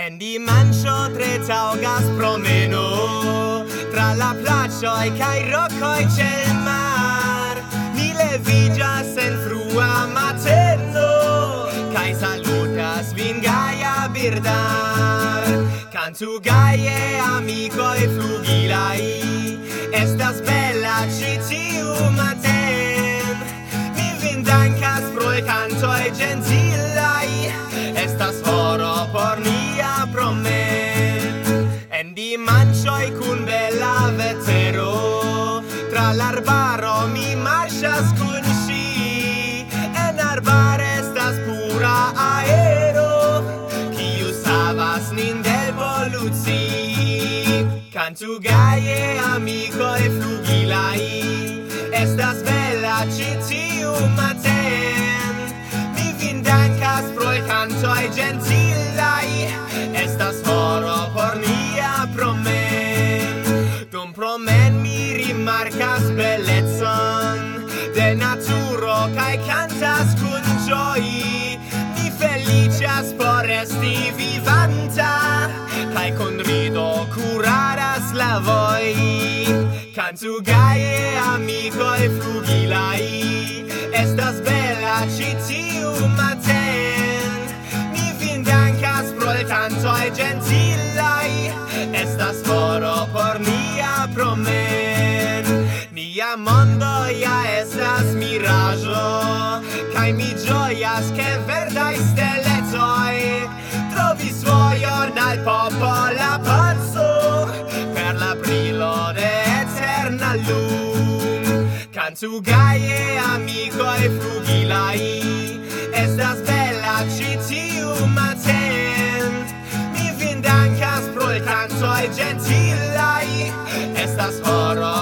En dimancio tre taugas promeno Tra la plaĉoj kaj rokoj c'è il mar. Mi levigias en frua mateno Kaj salutas vin gaia birdar. Kantu gaie amikoj flugilai Estas bella citiu mateno Dimancioi cun bella vetero Tra l'arbaro mi marcias cun sci En arbare estas pura aero. Ciu savas nin devoluzi Cantu gaie e flugilai. Estas bella citiu matero rimarcas bellezon de naturo cae cantas cun ĝoji mi felicias por esti vivanta cae con rido kuradas lavoj kantu gaje amikoj flugilai estas bella citiu maten. Ni vin dankas pro letantoj gentilai estas foro por nia promeso Via mondo ja estas miraĵo kaj mi ĝojas ke verdaj stelecoj trovis vojon al popola paco per la brilo de eterna lum. Kantu gaje amikoj flugilaj estas bela ĉi tiu maten. Mi vin dankas pro la kantoj ĝentilaj estas horo